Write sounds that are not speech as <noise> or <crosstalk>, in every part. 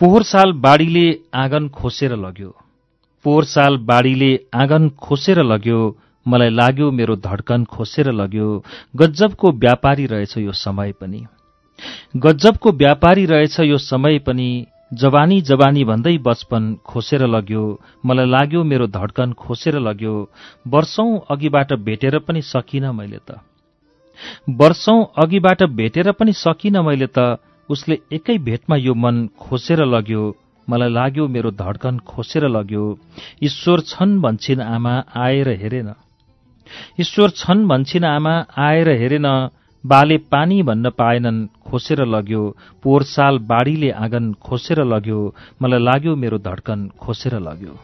पोहोर साल बाढीले आँगन खोसेर लग्यो। पोहोर साल बाढीले आँगन खोसेर लग्यो। मलाई लाग्यो मेरो धड्कन खोसेर लग्यो। गज्जबको व्यापारी रहेछ यो समय पनि। गज्जबको व्यापारी रहेछ यो समय पनि। जवानी जवानी भन्दै बचपन खोसेर लग्यो। मलाई लाग्यो मेरो धड्कन खोसेर लग्यो। वर्षौं अघिबाट भेटेर पनि सकिन मैले त। वर्षौं अघिबाट भेटेर पनि सकिन मैले त। उसले एकै भेटमा यो मन खोसेर लग्यो मलाई लाग्यो मेरो धड्कन खोसेर लग्यो। ईश्वर छन् भन्छन् आमा आएर हेरेन। ईश्वर छन् भन्छन् आमा आएर हेरेन। बाले पानी भन्न पाएनन् खोसेर लग्यो। पोहोर साल बाढीले आँगन खोसेर लग्यो। मलाई लाग्यो मेरो धड्कन खोसेर लग्यो।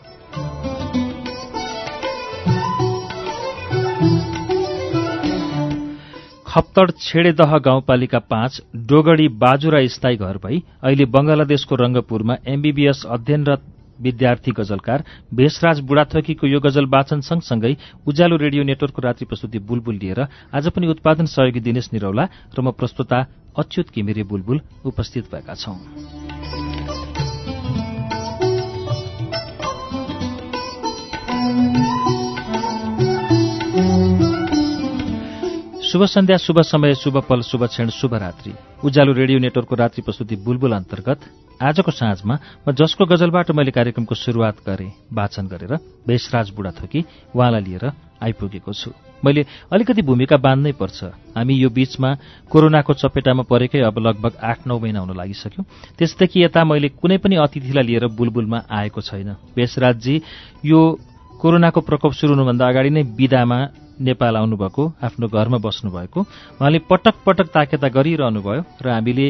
खप्तड छेडेदह गाउँपालिका पाँच डोगडी बाजुरा स्थायी घर भई अहिले बंगलादेशको रंगपुरमा एमबीबीएस अध्ययनरत विद्यार्थी गजलकार भेषराज बुढाथकीको यो गजल वाचन सँगसँगै उज्यालो रेडियो नेटवर्कको रात्रि प्रस्तुति बुलबुल लिएर आज पनि उत्पादन सहयोगी दिनेश निरौला र म प्रस्तुता अच्युत किमिरे बुलबुल उपस्थित भएका छौं। शुभ सन्ध्या शुभ समय शुभ पल शुभ क्षण शुभ रात्रि। उज्यालो रेडियो नेटवर्कको रात्रि प्रस्तुति बुलबुल अन्तर्गत। आजको साँझमा म जसको गजलबाट मैले कार्यक्रमको शुरूआत गरेँ वाचन गरेर भेषराज बुढाथोकी उहाँलाई लिएर आइपुगेको छु। मैले अलिकति भूमिका बाँध्नै पर्छ। हामी यो बीचमा कोरोनाको चपेटामा परेकै अब लगभग आठ नौ महिना हुन लागिसक्यो। त्यसदेखि यता मैले कुनै पनि अतिथिलाई लिएर बुलबुलमा आएको छैन। भेषराजजी यो कोरोनाको प्रकोप सुरु हुनुभन्दा अगाडि नै विदामा नेपाल आउनुभएको आफ्नो घरमा बस्नुभएको। उहाँले पटक पटक ताकेता गरिरहनु भयो र हामीले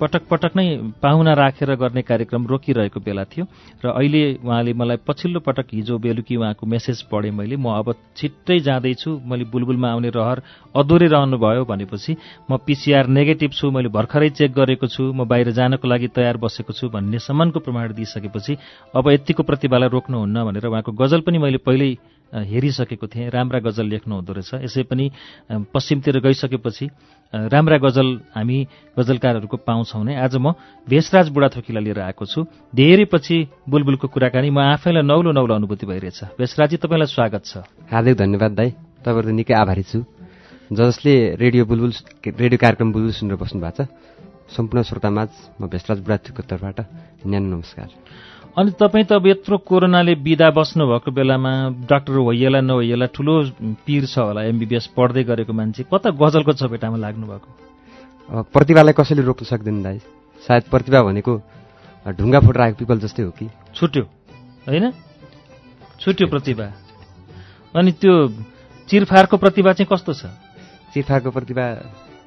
पटक पटक नै पाहुना राखेर गर्ने कार्यक्रम रोकिरहेको बेला थियो। र अहिले उहाँले मलाई पछिल्लो पटक हिजो बेलुकी उहाँको मेसेज पढेँ मैले म अब छिट्टै जाँदैछु मैले बुलबुलमा आउने रहर अधोरिरहनु भयो भनेपछि म पिसिआर नेगेटिभ छु मैले भर्खरै चेक गरेको छु म बाहिर जानको लागि तयार बसेको छु भन्ने सम्मको प्रमाण दिइसकेपछि अब यत्तिको प्रतिभालाई रोक्नुहुन्न भनेर उहाँको गजल पनि मैले पहिल्यै हेरिसकेको थिएँ। राम्रा गजल लेख्नु हुँदो रहेछ। यसै पनि पश्चिमतिर गइसकेपछि राम्रा गजल हामी गजलकारहरूको पाउँछौँ नै। आज म भेषराज बुढाथोकीलाई लिएर आएको छु। धेरै पछि बुलबुलको कुराकानी म आफैलाई नौलो नौलो अनुभूति भइरहेछ। भेषराजी तपाईँलाई स्वागत छ। हार्दिक धन्यवाद दाई। तपाईँहरू निकै आभारी छु। जसले रेडियो बुलबुल रेडियो कार्यक्रम बुलबुल सुनेर बस्नु भएको छ। सम्पूर्ण श्रोतामाझ म भेषराज बुढाथोकीको तर्फबाट। न्यानो नमस्कार। अनि तपाईँ त अब यत्रो कोरोनाले बिदा बस्नुभएको बेलामा डाक्टर होइएला नहोइएला ठुलो पिर छ होला एमबिबिएस पढ्दै गरेको मान्छे कता गजलको चपेटामा लाग्नुभएको? प्रतिभालाई कसैले रोक्न सक्दैन दाइ सायद प्रतिभा भनेको ढुङ्गा फुटेर आएको पिपल जस्तै हो कि? छुट्यो होइन? छुट्यो प्रतिभा। अनि त्यो चिरफारको प्रतिभा चाहिँ कस्तो छ? चिरफारको प्रतिभा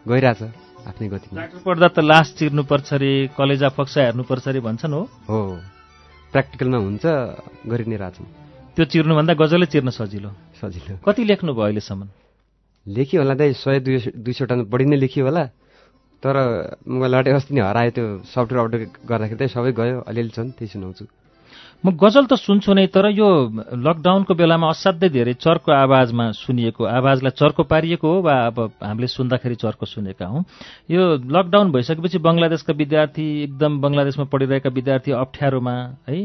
गइरहेछ आफ्नै गति डाक्टर पढ्दा त लास चिर्नुपर्छ अरे कलेजा फक्सा हेर्नुपर्छ अरे भन्छन् हो। हो। प्र्याक्टिकलमा हुन्छ गरि नै रहेछौँ त्यो चिर्नुभन्दा गजलै चिर्न सजिलो। सजिलो। कति लेख्नुभयो अहिलेसम्म? लेखियो होला दाइ सय दुई दुई सयवटा बढी नै लेखियो होला। तर लटे अस्ति नै हरायो त्यो सफ्टवेयर अपडेट गर्दाखेरि चाहिँ सबै गयो अलिअलि छन् त्यही सुनाउँछु म गजल त सुन्छु नै तर यो लकडाउनको बेलामा असाध्यै धेरै चर्को आवाजमा सुनिएको आवाजलाई चर्को पारिएको हो वा अब हामीले सुन्दाखेरि चर्को सुनेका हौँ। यो लकडाउन भइसकेपछि बङ्गलादेशका विद्यार्थी एकदम बङ्गलादेशमा पढिरहेका विद्यार्थी अप्ठ्यारोमा है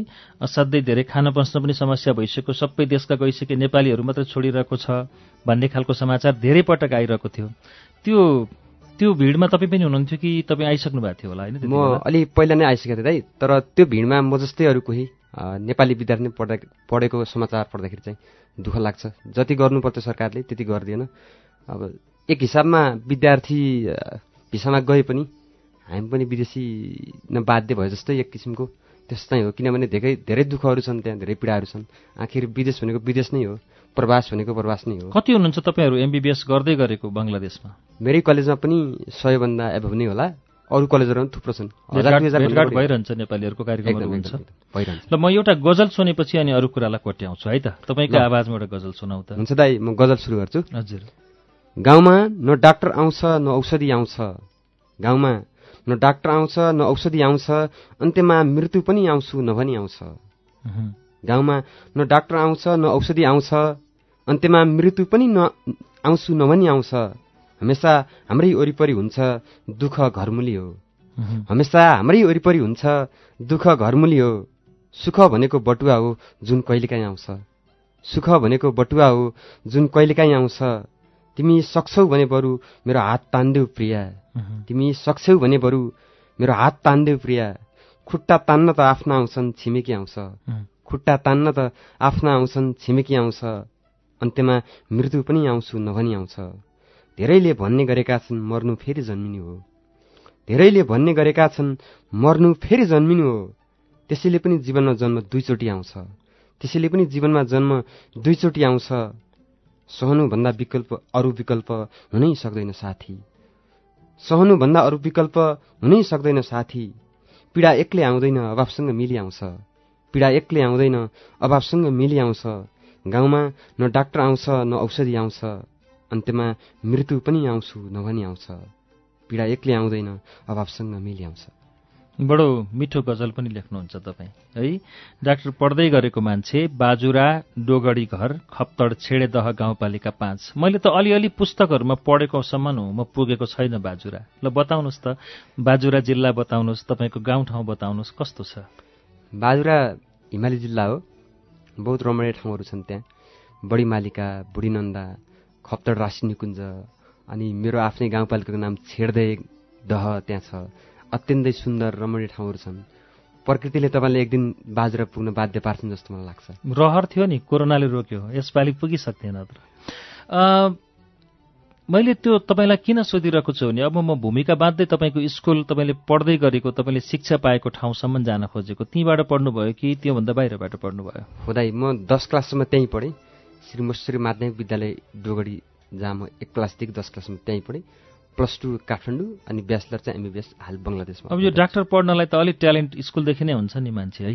असाध्यै धेरै खान बस्न पनि समस्या भइसक्यो। सबै देशका गइसके नेपालीहरू मात्रै छोडिरहेको छ भन्ने खालको समाचार धेरै पटक आइरहेको थियो। त्यो त्यो भिडमा तपाईँ पनि हुनुहुन्थ्यो कि तपाईँ आइसक्नु भएको थियो होला होइन म अलि पहिला नै आइसकेको थिएँ दाइ तर त्यो भिडमा म जस्तै अरू कोही नेपाली विद्यार्थी पढ्दा पढेको समाचार पढ्दाखेरि चाहिँ दुःख लाग्छ। जति गर्नुपर्थ्यो सरकारले त्यति गरिदिएन। अब एक हिसाबमा विद्यार्थी भिसामा गए पनि हामी पनि विदेशी न बाध्य भयो जस्तै एक किसिमको त्यस्तो हो। किनभने धेरै धेरै दुःखहरू छन् त्यहाँ धेरै पीडाहरू छन्। आखिर विदेश भनेको विदेश नै हो प्रवास भनेको प्रवास नै हो। कति हुनुहुन्छ तपाईँहरू एमबिबिएस गर्दै गरेको बङ्गलादेशमा? मेरै कलेजमा पनि सयभन्दा एभव नै होला। अरू कलेजहरू पनि थुप्रो छन्। भेटघाट दुई भइरहन्छ नेपालीहरूको कार्यक्रमहरू हुन्छ। भइरहन्छ। ल म एउटा गजल सुनेपछि अनि अरू कुरालाई कोट्याउँछु है त? तपाईँको आवाजमा एउटा गजल सुनाउ त। हुन्छ दाइ म गजल सुरु गर्छु। हजुर। गाउँमा न डाक्टर आउँछ न औषधि आउँछ। गाउँमा न डाक्टर आउँछ न औषधि आउँछ। अन्त्यमा मृत्यु पनि आउँछु नभनी आउँछ। गाउँमा न डाक्टर आउँछ न औषधि आउँछ। अन्त्यमा मृत्यु पनि न आउँछु नभनी आउँछ। हमेसा हाम्रै वरिपरि हुन्छ दुःख घरमुली हो। हमेसा हाम्रै वरिपरि हुन्छ दुःख घरमुली हो। सुख भनेको बटुवा हो जुन कहिलेकाहीँ आउँछ। सुख भनेको बटुवा हो जुन कहिलेकाहीँ आउँछ। तिमी सक्छौ भने बरु मेरो हात तान्देऊ प्रिया। तिमी सक्छौ भने बरु मेरो हात तान्देऊ प्रिया। खुट्टा तान्न त आफ्ना आउँछन् छिमेकी आउँछ। खुट्टा तान्न त आफ्ना आउँछन् छिमेकी आउँछ। अन्त्यमा मृत्यु पनि आउँछु नभनी आउँछ। धेरैले भन्ने गरेका छन् मर्नु फेरि जन्मिनु हो। धेरैले भन्ने गरेका छन् मर्नु फेरि जन्मिनु हो। त्यसैले पनि जीवनमा जन्म दुईचोटि आउँछ। त्यसैले पनि जीवनमा जन्म दुईचोटि आउँछ। सहनुभन्दा विकल्प अरू विकल्प हुनै सक्दैन साथी। सहनुभन्दा अरू विकल्प हुनै सक्दैन साथी। पीडा एक्लै आउँदैन अभावसँग मिली आउँछ। पीडा एक्लै आउँदैन अभावसँग मिली आउँछ। गाउँमा न डाक्टर आउँछ न औषधि आउँछ। अन्त्यमा मृत्यु पनि आउँछु नभनी आउँछ। पीडा एक्लै आउँदैन अभावसँग मिली आउँछ। बडो मिठो गजल पनि लेख्नुहुन्छ तपाईँ। है डाक्टर पढ्दै गरेको मान्छे बाजुरा डोगडी घर खप्तड छेडेदह गाउँपालिका पाँच। मैले त अलिअलि पुस्तकहरूमा पढेकोसम्म हो म पुगेको छैन बाजुरा। ल बताउनुहोस् त बाजुरा जिल्ला बताउनुहोस् तपाईँको गाउँठाउँ बताउनुहोस् कस्तो छ? बाजुरा हिमाली जिल्ला हो। बहुत रमणीय ठाउँहरू छन् त्यहाँ। बडी मालिका बुढीनन्दा खप्तड राशि निकुञ्ज। अनि मेरो आफ्नै गाउँपालिकाको नाम छेड्दै दह त्यहाँ छ। अत्यन्तै सुन्दर रमणीय ठाउँहरू छन्। प्रकृतिले तपाईँले एक दिन बाजुरा पुग्न बाध्य पार्छन् जस्तो मलाई लाग्छ। रहर थियो नि कोरोनाले रोक्यो। यसपालि पुगिसक्थेन त मैले त्यो तपाईँलाई किन सोधिरहेको छु भने अब म भूमिका बाँध्दै तपाईँको स्कुल तपाईँले पढ्दै गरेको तपाईँले शिक्षा पाएको ठाउँसम्म जान खोजेको। त्यहीँबाट पढ्नुभयो कि त्योभन्दा बाहिरबाट पढ्नुभयो? हुँदै म दस क्लाससम्म त्यहीँ पढेँ। श्री मश्री माध्यमिक विद्यालय डोगडी जहाँ म एक क्लासदेखि दस क्लाससम्म त्यहीँ पढेँ। प्लस टू काठमाडौँ अनि ब्याचलर चाहिँ एमबिबिएस हाल बङ्गलादेशमा। अब यो डाक्टर पढ्नलाई त अलिक ट्यालेन्ट स्कुलदेखि नै हुन्छ नि मान्छे है?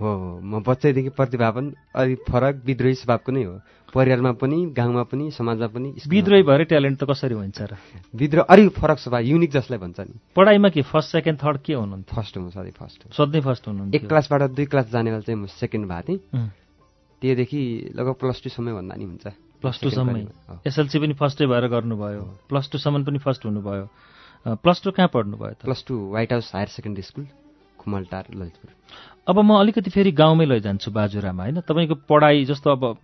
हो म बच्चैदेखि प्रतिभावन अलिक फरक विद्रोही स्वभावको नै हो। परिवारमा पनि गाउँमा पनि समाजमा पनि विद्रोही भएर ट्यालेन्ट त कसरी हुन्छ र। विद्रोह अलिक फरक स्वभाव युनिक जसलाई भन्छ नि। पढाइमा के फर्स्ट सेकेन्ड थर्ड के हुनुहुन्थ्यो? फर्स्ट हो म सधैँ फर्स्ट सधैँ फर्स्ट एक हुनुहुन्थ्यो क्लासबाट दुई क्लास जाने बेला चाहिँ म सेकेन्ड भएको थिएँ। उम्, त्योदेखि लगभग प्लस टूसम्मै भन्दा नि हुन्छ। प्लस टूसम्मै। एसएलसी पनि फर्स्टै भएर गर्नुभयो। प्लस टूसम्म पनि फर्स्ट हुनुभयो। प्लस टू कहाँ पढ्नुभयो त? Plus two White House higher secondary school Khumaltar Lalitpur. अब म अलिकति फेरि गाउँमै लैजान्छु बाजुरामा होइन? तपाईँको पढाइ जस्तो अब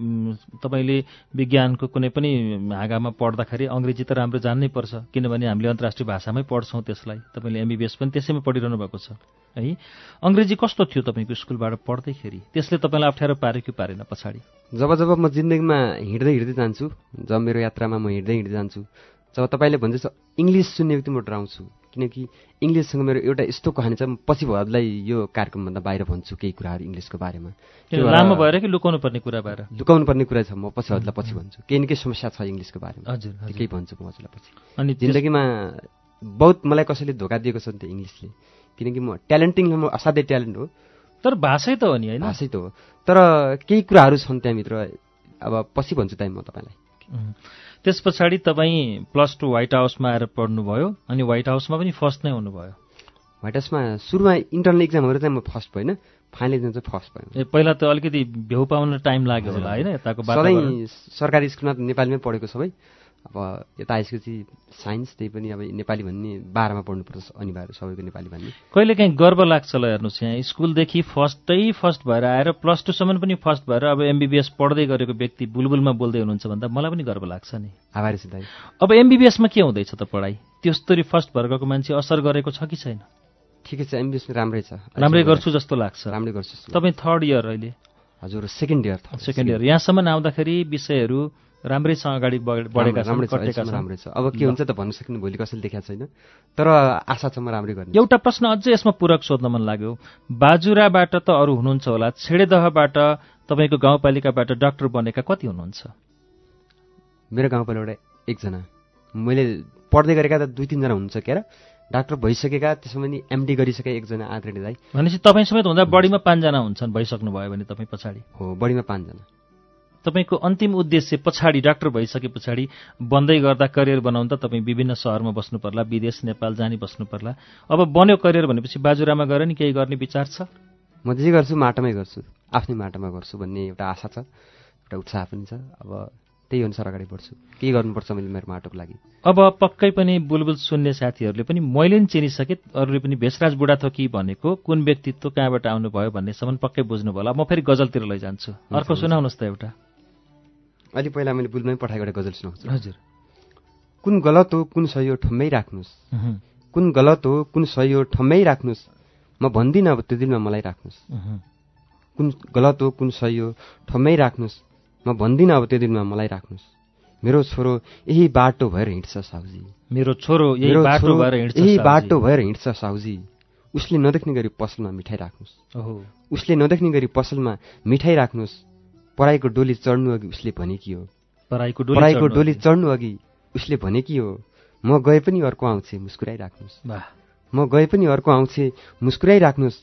तपाईँले विज्ञानको कुनै पनि हाँगामा पढ्दाखेरि अङ्ग्रेजी त राम्रो जान्नै पर्छ किनभने हामीले अन्तर्राष्ट्रिय भाषामै पढ्छौँ त्यसलाई। तपाईँले एमबिबिएस पनि त्यसैमा पढिरहनु भएको छ। है? अङ्ग्रेजी कस्तो थियो तपाईँको स्कुलबाट पढ्दैखेरि? त्यसले तपाईँलाई अप्ठ्यारो पार्यो कि पारेन पछाडि? जब जब म जिन्दगीमा हिँड्दै हिँड्दै जान्छु जब मेरो यात्रामा म हिँड्दै हिँड्दै जान्छु जब तपाईँले भन्छ इङ्ग्लिस सुन्ने बित्तिकै म डराउँछु। किनकि इङ्ग्लिससँग मेरो एउटा यस्तो कहानी छ म पछि भएरलाई यो कार्यक्रमभन्दा बाहिर भन्छु केही कुराहरू इङ्ग्लिसको बारेमा। लामो भएर कि लुकाउनु पर्ने कुरा भएर? लुकाउनु पर्ने कुरा छ म पछि हजुरलाई पछि भन्छु। केही न केही समस्या छ इङ्ग्लिसको बारेमा। हजुर केही भन्छु म हजुरलाई पछि। अनि जिन्दगीमा बहुत मलाई कसैले धोका दिएको छ नि त्यो इङ्ग्लिसले। किनकि म ट्यालेन्टिङ म असाध्यै ट्यालेन्ट हो। तर भाषै त हो नि होइन? भाषै त हो। तर केही कुराहरू छन् त्यहाँभित्र अब पछि भन्छु टाइम म तपाईँलाई. त्यस पछाडि तपाईँ प्लस टू व्हाइट हाउसमा आएर पढ्नुभयो अनि व्हाइट हाउसमा पनि फर्स्ट नै हुनुभयो। व्हाइट हाउसमा सुरुमा इन्टरनल इक्जामहरू चाहिँ म फर्स्ट भएन फाइनल इक्जाम चाहिँ फर्स्ट भयो ए पहिला त अलिकति भ्यू पाउन टाइम लाग्यो होला होइन? यताको सधैँ सरकारी स्कुलमा नेपालीमै पढेको सबै। अब यता आइसकेपछि साइन्स त्यही पनि अब नेपाली भन्ने बाह्रमा पढ्नुपर्छ अनिवार्य सबैको नेपाली भन्ने। कहिलेकाहीँ गर्व लाग्छ ल हेर्नुहोस् यहाँ। स्कुलदेखि फर्स्टै फर्स्ट भएर आएर प्लस टूसम्म पनि फर्स्ट भएर अब एमबिबिएस पढ्दै गरेको व्यक्ति बुलबुलमा बोल्दै हुनुहुन्छ भन्दा मलाई पनि गर्व लाग्छ नि। आभारी छु दाइ अब एमबिबिएसमा के हुँदैछ त पढाइ? त्यस्तरी फर्स्ट भएर गएको मान्छे असर गरेको छ कि छैन? ठिकै छ एमबिएस राम्रै छ। राम्रै गर्छु जस्तो लाग्छ। राम्रै गर्छु तपाईँ थर्ड इयर अहिले? हजुर सेकेन्ड इयर सेकेन्ड इयर यहाँसम्म आउँदाखेरि विषयहरू राम्रैसँग अगाडि बढ- बढेका राम्रै छ अब के हुन्छ त भन्नु सक्ने भोलि कसैले देखाएको छैन। तर आशा छ म राम्रै गर्ने। एउटा प्रश्न अझै यसमा पूरक सोध्न मन लाग्यो। बाजुराबाट त अरू हुनुहुन्छ होला। छेडेदहबाट तपाईँको गाउँपालिकाबाट डाक्टर बनेका कति हुनुहुन्छ? मेरो गाउँपालिबाट एकजना। मैले पढ्दै गरेका त दुई तिनजना हुनुहुन्छ क्या र डाक्टर भइसकेका त्यसमा पनि एमडी गरिसके एकजना आदरणीय दाई भनेपछि तपाईँ समेत हुँदा बढीमा पाँचजना हुन्छन् भइसक्नु भयो भने तपाईँ पछाडि। हो बढीमा पाँचजना। तपाईँको अन्तिम उद्देश्य पछाडि डाक्टर भइसके पछाडि बन्दै गर्दा करियर बनाउनु त तपाईँ विभिन्न सहरमा बस्नु पर्ला विदेश नेपाल जाने बस्नु पर्ला। अब बन्यो करियर भनेपछि बाजुरामा गएर नि केही गर्ने विचार छ? म जे गर्छु माटोमै गर्छु। आफ्नै माटोमा गर्छु भन्ने एउटा आशा छ एउटा उत्साह पनि छ। अब त्यही अनुसार अगाडि बढ्छु। के गर्नुपर्छ मैले मेरो माटोको लागि? अब पक्कै पनि बुलबुल सुन्ने साथीहरूले पनि मैले नि चिनिसके अरूले पनि भेषराज बुढाथोकी भनेको कुन व्यक्तित्व कहाँबाट आउनुभयो भन्नेसम्म पक्कै बुझ्नुभयो होला म फेरि गजलतिर लैजान्छु। अर्को सुनाउनुहोस् त एउटा। अलि पहिला मैले बुलमै पठाएको एउटा गजल सुनाउँछु। हजुर। कुन गलत हो कुन सही हो ठम्मै राख्नुहोस् कुन गलत हो कुन सही हो ठम्मै राख्नुहोस् म भन्दिनँ अब त्यो दिनमा मलाई राख्नुहोस् कुन गलत हो कुन सही हो ठम्मै राख्नुहोस् म भन्दिनँ अब त्यो दिनमा मलाई राख्नुहोस् मेरो छोरो यही बाटो भएर हिँड्छ साहुजी मेरो छोरो यही बाटो भएर हिँड्छ यही। बाटो भएर हिँड्छ साहुजी उसले नदेख्ने गरी पसलमा मिठाई राख्नुहोस् उसले नदेख्ने गरी पसलमा मिठाई राख्नुहोस् पढाइको डोली चढ्नु अघि उसले भने कि हो? पराईको पढाइको चढ्नु डोली। चढ्नु अघि उसले भने कि हो? म गए पनि अर्को आउँछे मुस्कुराइराख्नुहोस्। म गए पनि अर्को आउँछे मुस्कुराइराख्नुहोस्।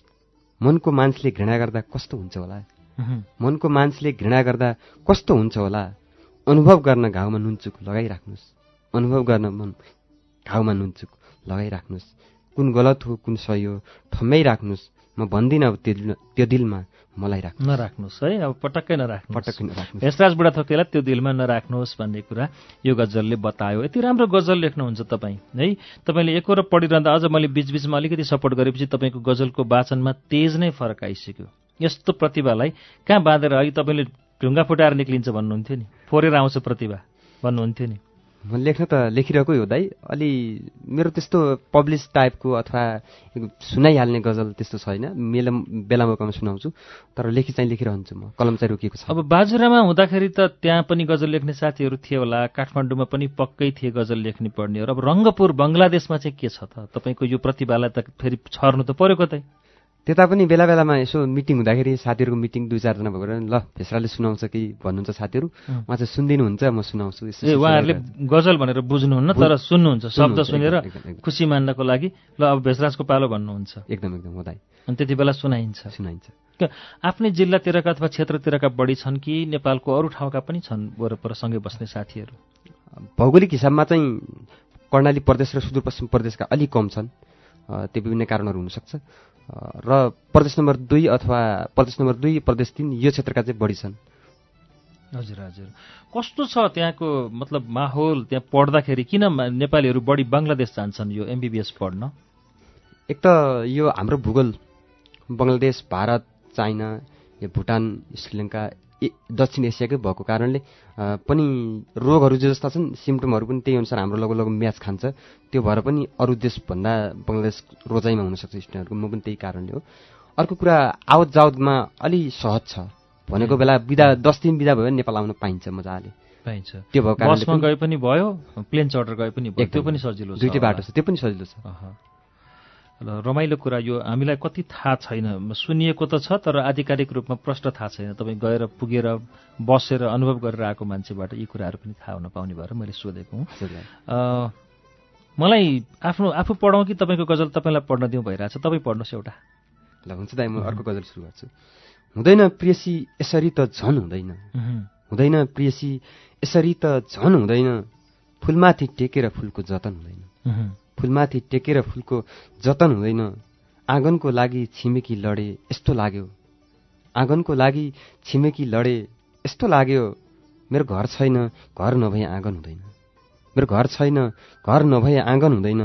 मनको मान्छेले घृणा गर्दा कस्तो हुन्छ होला? मनको मान्छेले घृणा गर्दा कस्तो हुन्छ होला? अनुभव गर्न घाउमा नुनचुक लगाइराख्नुहोस्। अनुभव गर्न मन घाउमा नुनचुक लगाइराख्नुहोस्। कुन गलत हो कुन सही हो ठम्मै राख्नुहोस् म भन्दिनँ अब त्यो त्यो दिलमा मलाई राख्नु। नराख्नुहोस् है अब पटक्कै नराख्नुहोस्। पटक्कै नराख्नुहोस्। भेषराज बुढाथोकीलाई त्यो दिलमा नराख्नुहोस् भन्ने कुरा यो गजलले बतायो। यति राम्रो गजल लेख्नुहुन्छ तपाईँ है? तपाईँले एकहोरो पढिरहँदा अझ मैले बिचबिचमा अलिकति सपोर्ट गरेपछि तपाईँको गजलको वाचनमा तेज नै फरक आइसक्यो। यस्तो प्रतिभालाई कहाँ बाँधेर अघि तपाईँले ढुङ्गा फुटाएर निक्लिन्छ भन्नुहुन्थ्यो नि? फोरेर आउँछ प्रतिभा भन्नुहुन्थ्यो नि? लेख्न त लेखिरहेकै हो दाइ। अलि मेरो त्यस्तो पब्लिस टाइपको अथवा सुनाइहाल्ने गजल त्यस्तो छैन। मेला बेला मौकामा सुनाउँछु। तर लेखि चाहिँ लेखिरहन्छु म। कलम चाहिँ रोकिएको छ। अब बाजुरामा हुँदाखेरि त त्यहाँ पनि गजल लेख्ने साथीहरू थिए होला। काठमाडौँमा पनि पक्कै थिए गजल लेख्ने पढ्नेहरू। अब रङ्गपुर बङ्गलादेशमा चाहिँ के छ त? तपाईँको यो प्रतिभालाई त फेरि छर्नु त पऱ्यो कतै त्यता पनि बेला बेलामा यसो मिटिङ हुँदाखेरि साथीहरूको मिटिङ दुई चारजना भएर ल भेसराले सुनाउँछ कि भन्नुहुन्छ साथीहरू। उहाँ चाहिँ सुनिदिनुहुन्छ म सुनाउँछु उहाँहरूले गजल भनेर बुझ्नुहुन्न तर सुन्नुहुन्छ शब्द सुनेर। खुसी मान्नको लागि। ल अब भेषराजको पालो भन्नुहुन्छ। एकदम एकदम हो दाइ अनि त्यति बेला सुनाइन्छ। सुनाइन्छ। आफ्नै जिल्लातिरका अथवा क्षेत्रतिरका बढी छन् कि नेपालको अरू ठाउँका पनि छन् वरपर सँगै बस्ने साथीहरू? भौगोलिक हिसाबमा चाहिँ कर्णाली प्रदेश र सुदूरपश्चिम प्रदेशका अलिक कम छन्। त्यो विभिन्न कारणहरू हुनसक्छ। र प्रदेश नम्बर दुई अथवा प्रदेश नम्बर दुई प्रदेश तिन यो क्षेत्रका चाहिँ बढी छन्। हजुर हजुर। कस्तो छ त्यहाँको मतलब माहौल त्यहाँ पढ्दाखेरि किन नेपालीहरू बढी बङ्गलादेश जान्छन् यो एमबिबिएस पढ्न? एक त यो हाम्रो भूगोल बङ्गलादेश भारत चाइना यो भुटान श्रीलङ्का दक्षिण एसियाकै भएको कारणले पनि रोगहरू जे जस्ता छन् सिम्टमहरू पनि त्यही अनुसार हाम्रो लगो लगो म्याच खान्छ। त्यो भएर पनि अरू देशभन्दा बङ्गलादेश रोजाइमा हुनसक्छ स्टुडेन्टहरूको म पनि त्यही कारणले हो। अर्को कुरा आवत जावतमा अलि सहज छ। भनेको बेला बिदा दस दिन बिदा भयो भने नेपाल आउन पाइन्छ मजाले। पाइन्छ। त्यो भएको गए पनि भयो प्लेन चढेर गए पनि भयो। त्यो। पनि सजिलो दुइटै बाटो। छ। त्यो पनि सजिलो छ। रमाइलो कुरा यो हामीलाई कति थाहा छैन। सुनिएको त छ तर आधिकारिक रूपमा प्रष्ट थाहा छैन। तपाईँ गएर पुगेर बसेर अनुभव गरेर आएको मान्छेबाट यी कुराहरू पनि थाहा हुन पाउने भएर मैले सोधेको हुँ। मलाई आफ्नो आफू पढौँ कि तपाईँको गजल तपाईँलाई पढ्न दिउँ भइरहेछ? तपाईँ पढ्नुहोस् एउटा। ल हुन्छ दाइ म अर्को गजल सुरु गर्छु हुँदैन प्रियसी यसरी त झन हुँदैन। हुँदैन प्रियसी यसरी त झन हुँदैन। फुलमाथि टेकेर फुलको जतन हुँदैन। फुलमाथि टेकेर फुलको जतन हुँदैन। आँगनको लागि छिमेकी लडे यस्तो लाग्यो। आँगनको लागि छिमेकी लडे यस्तो लाग्यो मेरो घर छैन घर नभए आँगन हुँदैन। मेरो घर छैन घर नभए आँगन हुँदैन।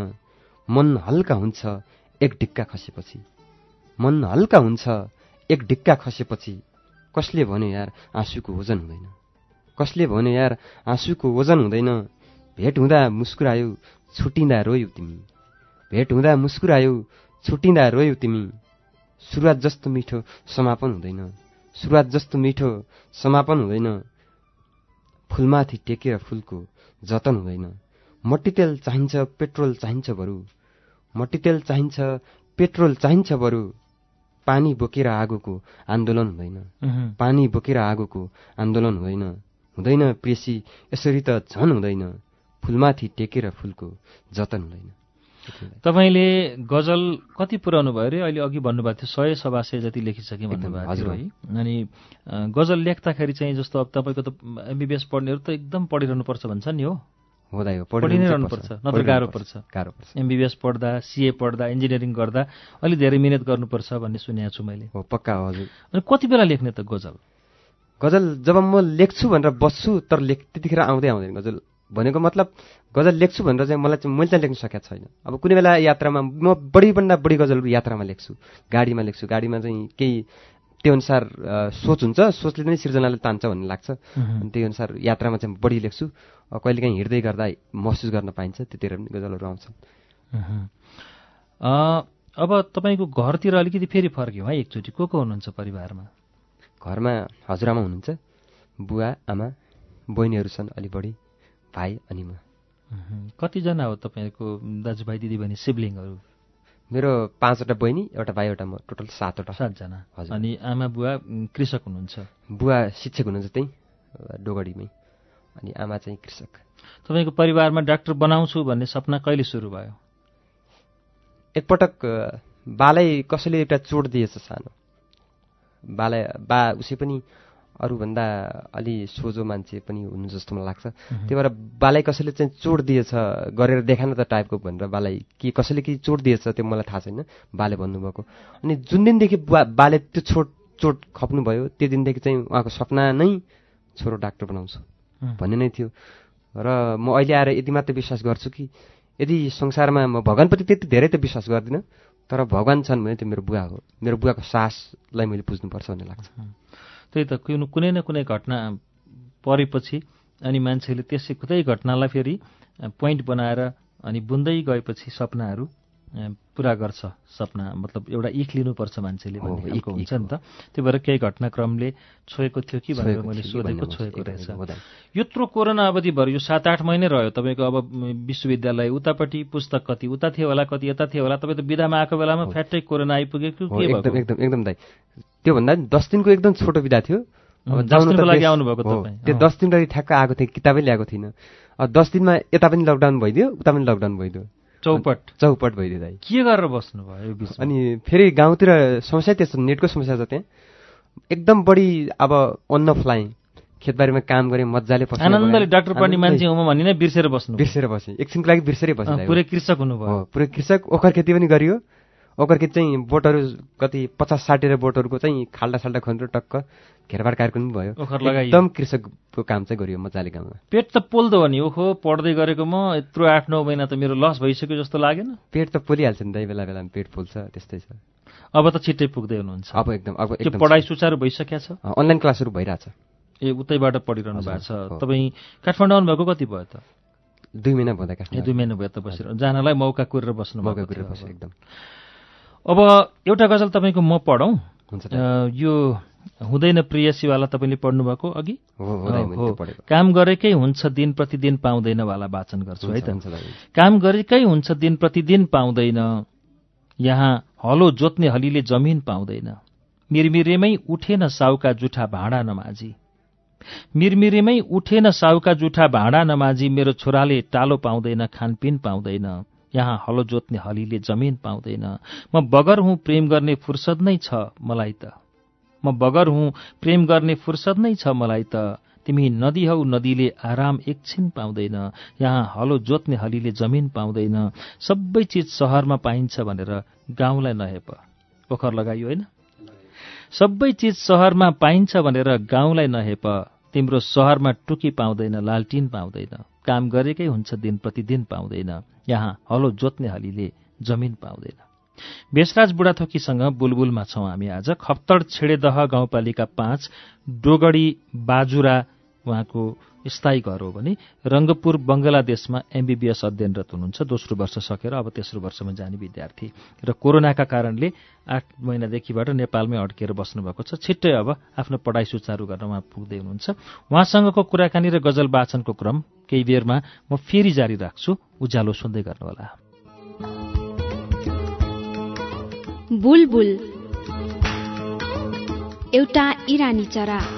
मन हल्का हुन्छ एक ढिक्का खसेपछि। मन हल्का हुन्छ एक ढिक्का खसेपछि। कसले भन्यो यार आँसुको वजन हुँदैन। कसले भन्यो यार आँसुको वजन हुँदैन। भेट हुँदा मुस्कुरायो छुट्टिँदा रोयौ तिमी। भेट हुँदा मुस्कुरायो छुट्टिँदा रोयौ तिमी। सुरुवात जस्तो मिठो समापन हुँदैन। सुरुवात जस्तो मिठो समापन हुँदैन। फुलमाथि टेकेर फुलको जतन हुँदैन। मट्टीतेल चाहिन्छ पेट्रोल चाहिन्छ बरु। मट्टीतेल चाहिन्छ पेट्रोल चाहिन्छ बरु। पानी बोकेर आगोको आन्दोलन हुँदैन। पानी बोकेर आगोको आन्दोलन हुँदैन। हुँदैन प्रेसी यसरी त झन हुँदैन। फुलमाथि टेकेर फुलको जतन हुँदैन। तपाईँले गजल कति पुऱ्याउनु भयो अरे? अहिले अघि भन्नुभएको थियो सय सभा सय जति लेखिसकेँ भन्नुभएको थियो है। अनि गजल लेख्दाखेरि चाहिँ जस्तो अब तपाईँको त एमबिबिएस पढ्नेहरू त एकदम पढिरहनुपर्छ भन्छ नि हो। हुँदै हो पढि नै रहनुपर्छ, पर्छ, नत्र गाह्रो पर्छ, पर्छ। गाह्रो पर्छ एमबिबिएस पढ्दा सिए पढ्दा इन्जिनियरिङ गर्दा अलिक धेरै मिहिनेत गर्नुपर्छ भन्ने सुनेको छु मैले। हो पक्का हो हजुर। अनि कति बेला लेख्ने त गजल? गजल जब म लेख्छु भनेर बस्छु तर लेख त्यतिखेर आउँदै आउँदैन गजल। भनेको मतलब गजल लेख्छु भनेर चाहिँ मलाई चाहिँ मैले चाहिँ लेख्न सकेको छैन। अब कुनै बेला यात्रामा म बढीभन्दा बढी गजलहरू यात्रामा लेख्छु गाडीमा लेख्छु। गाडीमा चाहिँ केही त्यो अनुसार सोच हुन्छ सोचले नै सृजनाले तान्छ भन्ने लाग्छ। अनि त्यही अनुसार यात्रामा चाहिँ बढी लेख्छु। कहिलेकाहीँ हिँड्दै गर्दा महसुस गर्न पाइन्छ त्यतिखेर पनि गजलहरू आउँछन् अब तपाईँको घरतिर अलिकति फेरि फर्क्यौँ है एकचोटि। को को हुनुहुन्छ परिवारमा? घरमा हजुरआमा हुनुहुन्छ बुवा आमा बहिनीहरू छन् अलि बढी। भाइ अनि म। कतिजना हो तपाईँको दाजुभाइ दिदीबहिनी सिब्लिङहरू? मेरो पाँचवटा बहिनी एउटा भाइ एउटा म टोटल सातवटा। सातजना। हजुर। अनि आमा बुवा कृषक हुनुहुन्छ? बुवा शिक्षक हुनुहुन्छ त्यहीँ डोगडीमै। अनि आमा चाहिँ कृषक। तपाईँको परिवारमा डाक्टर बनाउँछु भन्ने सपना कहिले सुरु भयो? एकपटक बालाई कसैले एउटा चोट दिएछ सानो। बालाई बा उसै पनि अरूभन्दा अलि सोझो मान्छे पनि हुनु जस्तो मलाई लाग्छ। त्यही भएर बालाई कसैले चाहिँ चोट दिएछ गरेर देखान त टाइपको भनेर बालाई के कसैले के चोट दिएछ त्यो मलाई थाहा छैन बाले भन्नुभएको। अनि जुन दिनदेखि बुवा बाले त्यो चोट चोट खप्नुभयो त्यो दिनदेखि चाहिँ उहाँको सपना नै छोरो डाक्टर बनाउँछु भन्ने नै थियो। र म अहिले आएर यति मात्र विश्वास गर्छु कि यदि संसारमा म भगवान्प्रति त्यति धेरै त विश्वास गर्दिनँ तर भगवान् छन् भने त्यो मेरो बुवा हो। मेरो बुवाको सासलाई मैले बुझ्नुपर्छ भन्ने लाग्छ। त्यही त कुनै न कुनै घटना परेपछि अनि मान्छेले त्यसै कुनै घटनालाई फेरि पोइन्ट बनाएर अनि बुन्दै गएपछि सपनाहरू पुरा गर्छ सपना। मतलब एउटा इख लिनुपर्छ मान्छेले भन्ने खालको हुन्छ नि त। त्यही भएर केही घटनाक्रमले छोएको थियो कि भनेर मैले सोधेको छोएको रहेछ। यत्रो कोरोना अवधिभर यो सात आठ महिनै रह्यो। तपाईँको अब विश्वविद्यालय उतापट्टि पुस्तक कति उता थियो होला कति यता थियो होला तपाईँ त बिदामा आएको बेलामा फ्याट्टै कोरोना आइपुग्यो कि एकदम एकदम एकदम दाइ त्योभन्दा दस दिनको एकदम छोटो बिदा थियो। दिनको लागि आउनुभएको त्यो। दस दिनको लागि ठ्याक्क आएको थिएँ किताबै ल्याएको थिइनँ। दस दिनमा यता पनि लकडाउन भइदियो उता पनि लकडाउन भइदियो। चौपट। चौपट भइदियो दाइ के गरेर बस्नुभयो अनि फेरि गाउँतिर समस्या त्यस्तो नेटको समस्या छ त्यहाँ। एकदम बढी अब अन द फ्लाइङ खेतबारीमा काम गरेँ मजाले आनन्दले। डाक्टर पढ्ने मान्छे हुँ भनी नै बिर्सेर बस्नु बिर्सेर बसेँ एकछिनको लागि बिर्सेरै बसेँ। पुरै कृषक हुनुभयो। पुरै कृषक ओखर खेती पनि गरियो। ओखर खेती चाहिँ बोटहरू कति पचास साठीवटा बोटहरूको चाहिँ खाल्डा साल्डा खनेर टक्क घेरबार कार्यक्रम पनि भयो। एकदम कृषकको काम चाहिँ गरियो मजाले गाउँमा। पेट त पोल्दो हो नि ओहो पढ्दै गरेको म यत्रो आठ नौ महिना त मेरो लस भइसक्यो जस्तो लागेन। पेट त पोलिहाल्छ नि दाइ बेला बेलामा पेट पोल्छ त्यस्तै छ। अब त छिट्टै पुग्दै हुनुहुन्छ। अब एकदम अब पढाइ सुचारू भइसकेको छ? अनलाइन क्लासहरू भइरहेछ। ए उतैबाट पढिरहनु भएको छ। तपाईँ काठमाडौँ आउनुभएको कति भयो त? दुई महिना ए काठमाडौँ दुई महिना भयो त बसेर। जानलाई मौका कुरेर बस्नु मौका भएको गरेर थियो बसेँ अब। एकदम। अब एउटा गजल तपाईँको म पढौँ। यो हुँदैन प्रियसीवाला तपाईँले पढ्नुभएको अघि? काम गरेकै हुन्छ दिन प्रतिदिन पाउँदैन वाला वाचन गर्छु है त। काम गरेकै हुन्छ दिन प्रतिदिन पाउँदैन। यहाँ हलो जोत्ने हलीले जमिन पाउँदैन। मिरमिरेमै उठेन साउका जुठा भाँडा नमाजी। मिरमिरेमै उठेन साउका जुठा भाँडा नमाजी मेरो छोराले टालो पाउँदैन खानपिन पाउँदैन। यहाँ हलो जोत्ने हलीले जमिन पाउँदैन। म बगर हुँ प्रेम गर्ने फुर्सद नै छ मलाई त। म बगर हुँ प्रेम गर्ने फुर्सद नै छ मलाई त। तिमी नदी हौ नदीले आराम एकछिन पाउँदैन। यहाँ हलो जोत्ने हलीले जमिन पाउँदैन। सबै चिज सहरमा पाइन्छ भनेर गाउँलाई नहेप। पोखर लगाइयो होइन? सबै चिज सहरमा पाइन्छ भनेर गाउँलाई नहेप। तिम्रो सहरमा टुकी पाउँदैन लालटिन पाउँदैन। काम गरेकै हुन्छ दिन प्रतिदिन पाउँदैन। यहाँ हलो जोत्ने हलीले जमिन पाउँदैन। बेसराज बुढाथोकीसँग बुलबुलमा छौँ हामी आज। खप्तड छेडेदह गाउँपालिका पाँच डोगडी बाजुरा उहाँको स्थायी घर हो भने रङ्गपुर बङ्गलादेशमा एमबिबिएस अध्ययनरत हुनुहुन्छ। दोस्रो वर्ष सकेर अब तेस्रो वर्षमा जाने विद्यार्थी। र कोरोनाका कारणले आठ महिनादेखिबाट नेपालमै अड्किएर बस्नुभएको छ। छिट्टै अब आफ्नो पढाइ सुचारू गर्न उहाँ पुग्दै हुनुहुन्छ। उहाँसँगको कुराकानी र गजल वाचनको क्रम केही बेरमा म फेरि जारी राख्छु। उज्यालो सुन्दै गर्नुहोला। एउटा इरानी चरा।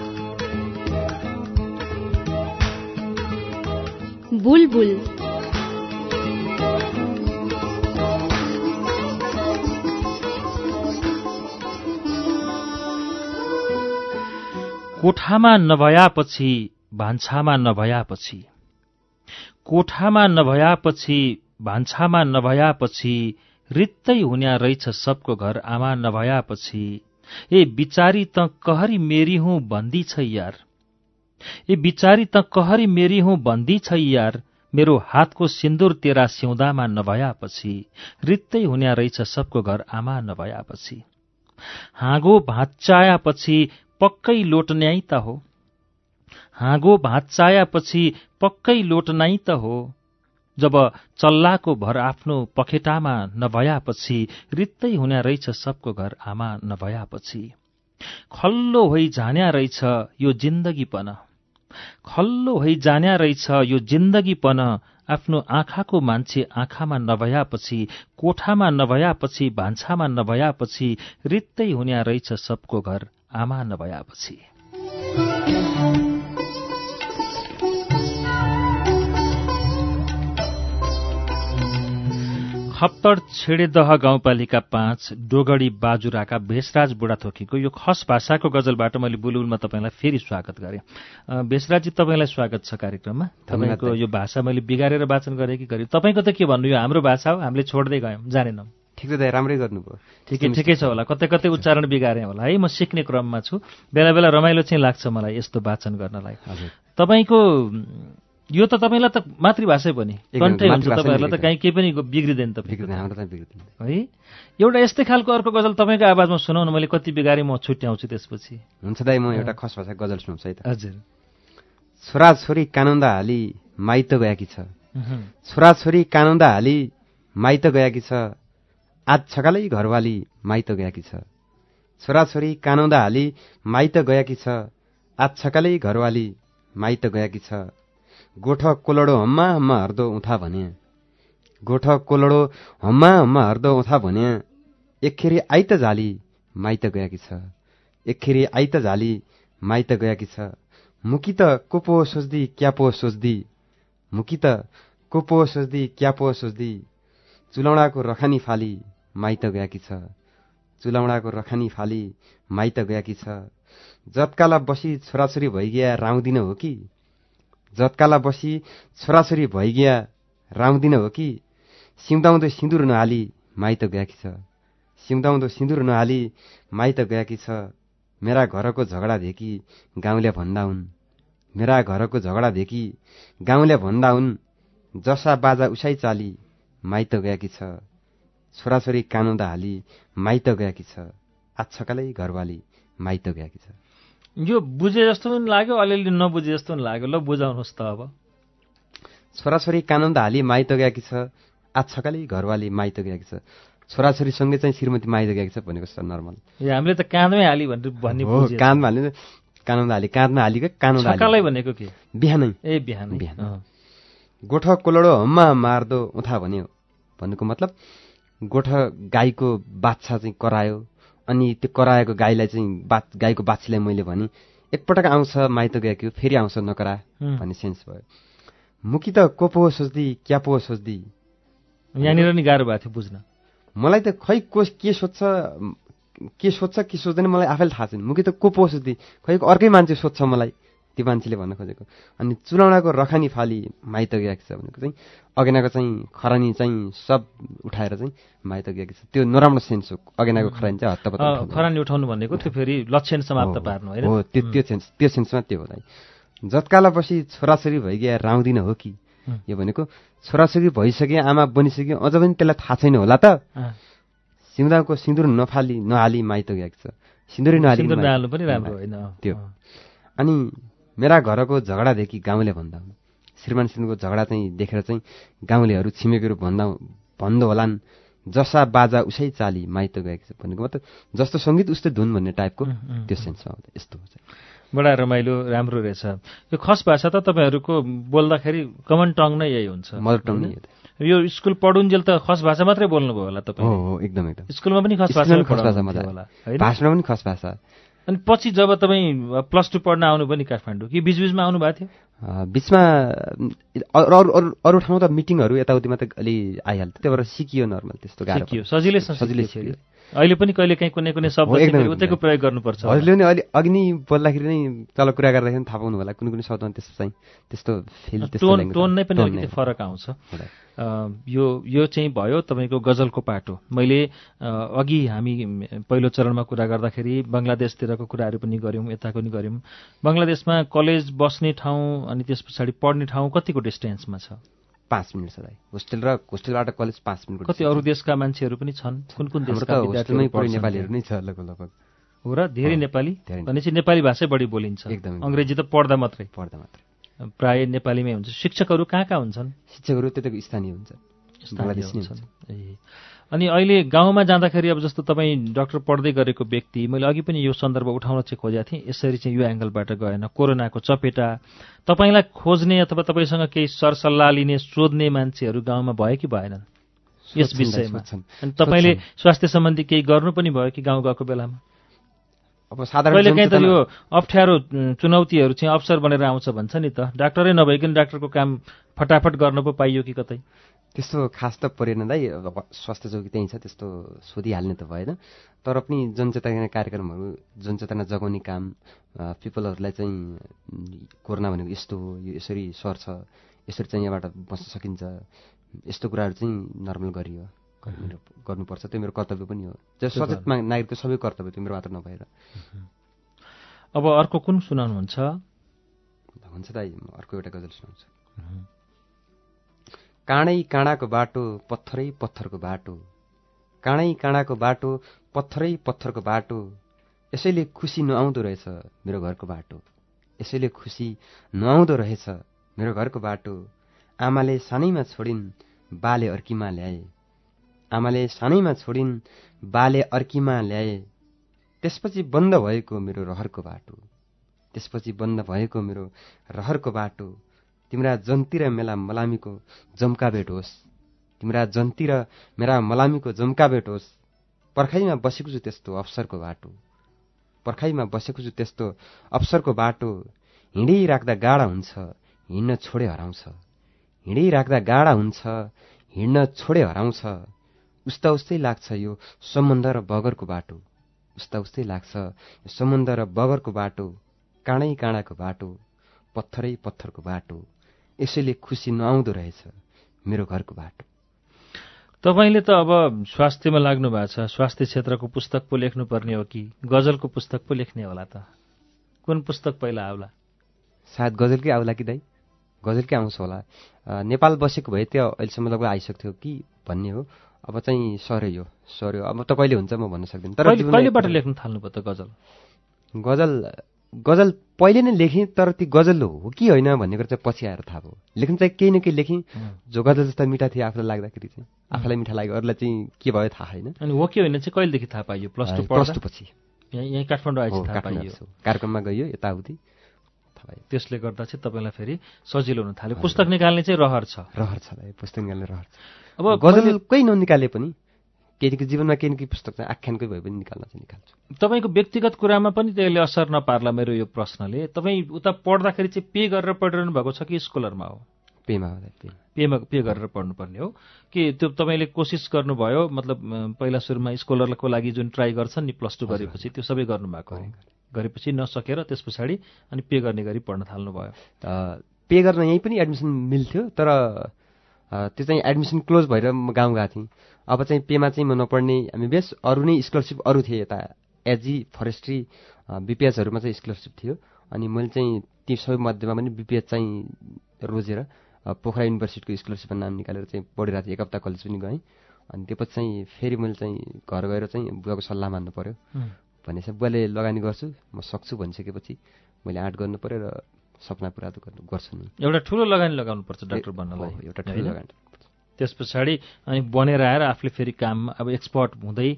बुलबुल। कोठामा नभयापछि भान्सामा नभयापछि। कोठामा नभयापछि भान्सामा नभयापछि रित्तै हुन्या रहेछ सबको घर आमा नभयापछि। ए बिचारी त कहरी मेरी हुँ भन्दी छ यार। ए बिचारी त कहरी मेरी हुँ भन्दी छ यार मेरो हातको सिन्दुर तेरा सिउँदामा नभयापछि रित्तै हुन्या रहेछ सबको घर आमा नभयापछि। हाँगो भाँच्चायापछि पक्कै लोटन्याइ त हो। हाँगो भाँच्चायापछि पक्कै लोटनाइ त हो। जब चल्लाको भर आफ्नो पखेटामा नभयापछि रित्तै हुने रहेछ सबको घर आमा नभयापछि। खल्लो होइ जान्या रहेछ यो जिन्दगीपन। खल्लो होइ जान्या रहेछ यो जिन्दगीपन आफ्नो आँखाको मान्छे आँखामा नभयापछि कोठामा नभयापछि भान्सामा नभयापछि रित्तै हुने रहेछ सबको घर आमा नभयापछि। खप्तड छेडेदह गाउँपालिका पाँच डोगडी बाजुराका भेषराज बुढाथोकीको यो खस भाषाको गजलबाट मैले बुलबुलमा तपाईँलाई फेरि स्वागत गरेँ। भेषराजी तपाईँलाई स्वागत छ कार्यक्रममा। तपाईँको यो भाषा मैले बिगारेर वाचन गरेँ कि गरेँ? तपाईँको त के भन्नु यो हाम्रो भाषा हो? हामीले छोड्दै गयौँ जानेनौँ। ठिक छ राम्रै गर्नुभयो। ठिकै ठिकै छ होला। कतै कतै उच्चारण बिगारेँ होला। है म सिक्ने क्रममा छु। बेला बेला रमाइलो चाहिँ लाग्छ मलाई यस्तो वाचन गर्नलाई। तपाईँको यो त तपाईँलाई त मातृभाषै पनि। कन्ठै हुन्छ तपाईँहरूलाई त कहीँ केही पनि बिग्रिँदैन त है? एउटा यस्तै खालको अर्को गजल तपाईँको आवाजमा सुनाउनु मैले कति बिगारेँ म छुट्याउँछु त्यसपछि। हुन्छ दाइ म एउटा खस भाषा गजल सुनाउँछु है त। हजुर। छोराछोरी कानुन्दा हाली माइत गएकी छ। छोराछोरी कानुन्दा हाली माइत गएकी छ। आज छकालै घरवाली माइत गएकी छ। छोराछोरी कानुन्दा हाली माइत गएकी छ। आज छकालै घरवाली माइत गएकी छ। गोठ कोलडो हम्मा हम्मा हर्दो उठा भने। गोठ कोलडो हम्मा हम्मा हर्दो उठा भने एकखेरी आइत झाली माइत गएकी छ। एकखेरी आइत झाली माइत गएकी छ। मुकी त को पो सोच्दी क्या पो सोच्दी मुकी त को पो सोच्दी क्या पो सोच्दी चुलौडाको रखानी फाली माइत गएकी छ। चुलौडाको रखानी फाली माइत गएकी छ। जत्काला बसी छोराछोरी भइगया राउँदिन हो कि? जत्काला बसी छोराछोरी भइगया राउँदिन हो कि? सिउँदाउँदो सिन्दुर नहाली माइत गएकी छ। सिउँदाउँदो सिन्दुर नहाली माइत गएकी छ। मेरा घरको झगडा देखि गाउँले भन्दा हुन्। मेरा घरको झगडा देखि गाउँले भन्दा हुन्। जसा बाजा उसाइ चाली माइत गएकी छ। छोराछोरी कानुदा हाली माइत गएकी छ। आच्छकालै घरवाली माइत गएकी छ। यो बुझे जस्तो पनि लाग्यो अलिअलि नबुझे जस्तो पनि लाग्यो। ल बुझाउनुहोस् त अब। छोराछोरी कानुन्द हाली माइत गएकी छ। आच्छकालै घरवाली माइत गएकी छ। छोराछोरीसँगै चाहिँ श्रीमती माइत गएकी छ भनेको छ नर्मल। ए हामीले त काँधमै हाली भनेर भन्ने काँधमा हाल्ने कानुन्द हाली काँधमा हालीको कानुन्द हाली। भनेको के? बिहानै। ए बिहानै। बिहान। गोठ कोलडो हम्मा मार्दो उठा भन्यो। भन्नुको मतलब गोठ गाईको बाछा चाहिँ करायो। अनि त्यो कराएको गाईलाई चाहिँ बा गाईको बाछीलाई मैले भने एकपटक आउँछ माइत गएको फेरि आउँछ नकरा भन्ने सेन्स भयो। मुखी त को पो सोच्दी क्या पो सोच्दी। यहाँनिर नि गाह्रो भएको थियो बुझ्न। मलाई त खै को के सोध्छ के सोध्छ के सोच्दैन मलाई आफैले थाहा छैन। मुखी त को पो सोच्दी। खै अर्कै मान्छे सोध्छ मलाई। त्यो मान्छेले भन्न खोजेको। अनि चुनाउनाको रखानी फाली माइत गएको छ भनेको चाहिँ अगेनाको चाहिँ खरानी चाहिँ सब उठाएर चाहिँ माइत गएको छ। त्यो नराम्रो सेन्स हो। अगेनाको खरानी चाहिँ हत्ता खरानी उठाउनु भनेको त्यो फेरि लक्षण समाप्त पार्नु होइन? हो त्यो त्यो सेन्स त्यो सेन्समा त्यो हो दाइ। जत्काला पछि छोराछोरी भइगए राउँदिन हो कि? यो भनेको छोराछोरी भइसके आमा बनिसक्यो अझ पनि त्यसलाई थाहा छैन होला त। सिउँदाको सिन्दुर नफाली नहाली माइत गएको छ। सिन्दुरी नहाली पनि राम्रो होइन। त्यो। अनि मेरा घरको झगडादेखि गाउँले भन्दा हुन्। श्रीमान सिंहको झगडा चाहिँ देखेर चाहिँ गाउँलेहरू छिमेकीहरू भन्दा भन्दो होलान्। जसा बाजा उसै चाली माइत गएको छ भनेको मतलब जस्तो सङ्गीत उस्तै धुन भन्ने टाइपको त्यो सेन्समा आउँछ यस्तो हुन्छ बडा रमाइलो राम्रो रहेछ। यो खस भाषा त तपाईँहरूको बोल्दाखेरि कमन टङ नै यही हुन्छ। मदर टङ नै? यो स्कुल पढुन्जेल त खस भाषा मात्रै बोल्नुभयो होला तपाईँ। हो एकदम एकदम। स्कुलमा पनि खस भाषा भाषा भाषणमा पनि खस भाषा। अनि पछि जब तपाईँ प्लस टू पढ्न आउनुभयो नि काठमाडौँ कि बिचबिचमा आउनु भएको थियो बिचमा अरू अरू अरू- ठाउँ त मिटिङहरू यताउतिमा त अलि आइहाल्थ्यो त्यही भएर सिकियो नर्मल त्यस्तो गाह्रो सजिलै फेरि। सिकियो। अहिले पनि कहिले काहीँ कुनै कुनै शब्द उतैको। प्रयोग गर्नुपर्छ। हजुरले पनि अलि अघि नै बोल्दाखेरि नै तल कुरा गर्दाखेरि थाहा पाउनु होला। कुनै कुनै शब्दमा त्यस्तो चाहिँ त्यस्तो फिल टोन टोन नै पनि अलिकति। फरक आउँछ। यो यो चाहिँ भयो तपाईँको गजलको पाटो। मैले अघि हामी पहिलो चरणमा कुरा गर्दाखेरि बङ्गलादेशतिरको कुराहरू पनि गऱ्यौँ यताको पनि गऱ्यौँ। बङ्गलादेशमा कलेज बस्ने ठाउँ अनि त्यस पछाडि पढ्ने ठाउँ कतिको डिस्टेन्समा छ? पाँच मिनट छ दाइ होस्टेल र होस्टेलबाट कलेज पाँच मिनटको कति अरू देशका मान्छेहरू पनि छन्? कुन कुन देशका होस्टेलमै पढ्छन् नेपालीहरू नै छ लगभग लगभग। हो र धेरै नेपाली। भनेपछि नेपाली भाषै बढी बोलिन्छ। एकदम। अङ्ग्रेजी त पढ्दा मात्रै। पढ्दा मात्र। प्राय नेपालीमै हुन्छ। शिक्षकहरू कहाँ कहाँ हुन्छन्? शिक्षकहरू त्यतिको स्थानीय हुन्छन्। अनि अहिले गाउँमा जाँदाखेरि अब जस्तो तपाईँ डाक्टर पढ्दै गरेको व्यक्ति मैले अघि पनि यो सन्दर्भ उठाउन चाहिँ खोजेको थिएँ यसरी चाहिँ यो एङ्गलबाट गएन कोरोनाको चपेटा। तपाईँलाई खोज्ने अथवा तपाईँसँग केही सरसल्लाह लिने सोध्ने मान्छेहरू गाउँमा भयो कि भएनन्? यस विषयमा। अनि तपाईँले स्वास्थ्य सम्बन्धी केही गर्नु पनि भयो कि गाउँ गएको बेलामा? अब साधारण कहिले काहीँ त यो अप्ठ्यारो चुनौतीहरू चाहिँ अवसर बनेर आउँछ भन्छ नि त। डाक्टरै नभइकन डाक्टरको काम फटाफट गर्न पो पाइयो कि कतै? त्यस्तो खास त परेन दाइ स्वास्थ्य चौकी त्यहीँ छ त्यस्तो सोधिहाल्ने त भएन। तर पनि जनचेतना कार्यक्रमहरू जनचेतना जगाउने काम पिपलहरूलाई चाहिँ कोरोना भनेको यस्तो हो यो यसरी सर्छ यसरी चाहिँ यहाँबाट बस्न सकिन्छ। यस्तो कुराहरू चाहिँ नर्मल गरियो गर्नुपर्छ। त्यो मेरो कर्तव्य पनि हो। जो सचेत नागरिकको सबै कर्तव्य त्यो मेरो मात्र नभएर। अब अर्को कुन सुनाउनुहुन्छ? हुन्छ दाइ म अर्को एउटा गजल सुनाउँछु। काँडै काँडाको बाटो पत्थरै पत्थरको बाटो। काँडै काँडाको बाटो पत्थरै पत्थरको बाटो। यसैले खुसी नआउँदो रहेछ मेरो घरको बाटो। यसैले खुसी नआउँदो रहेछ मेरो घरको बाटो। आमाले सानैमा छोडिन् बाले अर्कीमा ल्याए। आमाले सानैमा छोडिन् बाले अर्कीमा ल्याए। त्यसपछि बन्द भएको मेरो रहरको बाटो। त्यसपछि बन्द भएको मेरो रहरको बाटो। तिम्रा जन्ती र मेला मलामीको जम्का भेट होस्। तिम्रा जन्ती र मेरा मलामीको जम्का भेट होस्। पर्खाइमा बसेको छु त्यस्तो अवसरको बाटो। पर्खाइमा बसेको छु त्यस्तो अवसरको बाटो। हिँडिराख्दा गाडा हुन्छ हिँड्न छोडे हराउँछ। हिँडिराख्दा गाडा हुन्छ हिँड्न छोडे हराउँछ। उस्ता उस्तै लाग्छ यो सम्बन्ध र बगरको बाटो। उस्ता उस्तै लाग्छ यो सम्बन्ध र बगरको बाटो। काँडै काँडाको बाटो। पत्थरै पत्थरको बाटो। यसैले खुसी नआउँदो रहेछ मेरो घरको बाटो। तपाईँले त अब स्वास्थ्यमा लाग्नु भएको छ। स्वास्थ्य क्षेत्रको पुस्तक पो लेख्नुपर्ने हो कि? गजलको पुस्तक पो लेख्ने होला त। कुन पुस्तक पहिला आउला? सायद गजलकै आउला कि दाइ गजलकै आउँछ होला। नेपाल बसेको भए त्यो अहिलेसम्म लगभग आइसक्थ्यो कि भन्ने हो। अब चाहिँ सर्यो सर्यो अब त कहिले हुन्छ म भन्न सक्दिनँ। तर कहिलेबाट लेख्नु थाल्नुभयो त गजल? गजल गजल पहिले नै लेखेँ तर ती गजल हो। कि होइन भन्ने कुरा चाहिँ पछि आएर थाहा भयो। लेख्न चाहिँ केही न केही लेखेँ जो गजल जस्ता मिठा थियो आफूलाई लाग्दाखेरि चाहिँ आफूलाई मिठा लाग्यो अरूलाई चाहिँ के भयो थाहा होइन। अनि हो कि होइन चाहिँ कहिलेदेखि थाहा पाइयो? प्लस टू प्लस टू पछि। यहाँ काठमाडौँ आएपछि थाहा पाइयो। कार्यक्रममा गइयो यताउति। त्यसले गर्दा चाहिँ तपाईँलाई फेरि सजिलो हुन थाल्यो। पुस्तक निकाल्ने चाहिँ रहर छ। रहर छ पुस्तक निकाल्ने रहर छ। अब गजलकै ननिकाले पनि केही जीवनमा केही न केही पुस्तक चाहिँ आख्यानकै भए पनि निकाल्न चाहिँ निकाल्छु। तपाईँको व्यक्तिगत कुरामा पनि त्यसले असर नपार्ला मेरो यो प्रश्नले। तपाईँ उता पढ्दाखेरि चाहिँ पे गरेर पढिरहनु भएको छ कि स्कुलरमा हो? पेमा पेमा। पे गरेर पढ्नुपर्ने हो। कि त्यो तपाईँले कोसिस गर्नुभयो मतलब पहिला सुरुमा स्कलरको लागि जुन ट्राई गर्छन् नि प्लस टू गरेपछि त्यो सबै गर्नुभएको गरेपछि नसकेर त्यस पछाडि अनि पे गर्ने गरी पढ्न थाल्नुभयो। पे गर्न यहीँ पनि एडमिसन मिल्थ्यो तर त्यो चाहिँ एडमिसन क्लोज भएर म गाउँ गएको थिएँ। अब चाहिँ पेमा चाहिँ म नपढ्ने हामी बेस अरू नै स्कलरसिप अरू थिए यता एजी फरेस्ट्री बिपिएचहरूमा चाहिँ स्कलरसिप थियो। अनि मैले चाहिँ ती सबै मध्येमा पनि बिपिएच चाहिँ रोजेर पोखरा युनिभर्सिटीको स्कलरसिपमा नाम निकालेर चाहिँ पढिरहेको थिएँ। एक हप्ता कलेज पनि गएँ। अनि त्यो पछि चाहिँ फेरि मैले चाहिँ घर गएर चाहिँ बुवाको सल्लाह मान्नु पऱ्यो भनेपछि बुवाले लगानी गर्छु म सक्छु भनिसकेपछि मैले आँट गर्नु पऱ्यो र सपना पुरा त गर्नु गर्छु नि एउटा ठुलो लगानी लगाउनुपर्छ डाक्टर बन्नलाई एउटा? ठुलो लगानी त्यस पछाडि अनि बनेर आएर आफूले फेरि काम अब एक्सपर्ट हुँदै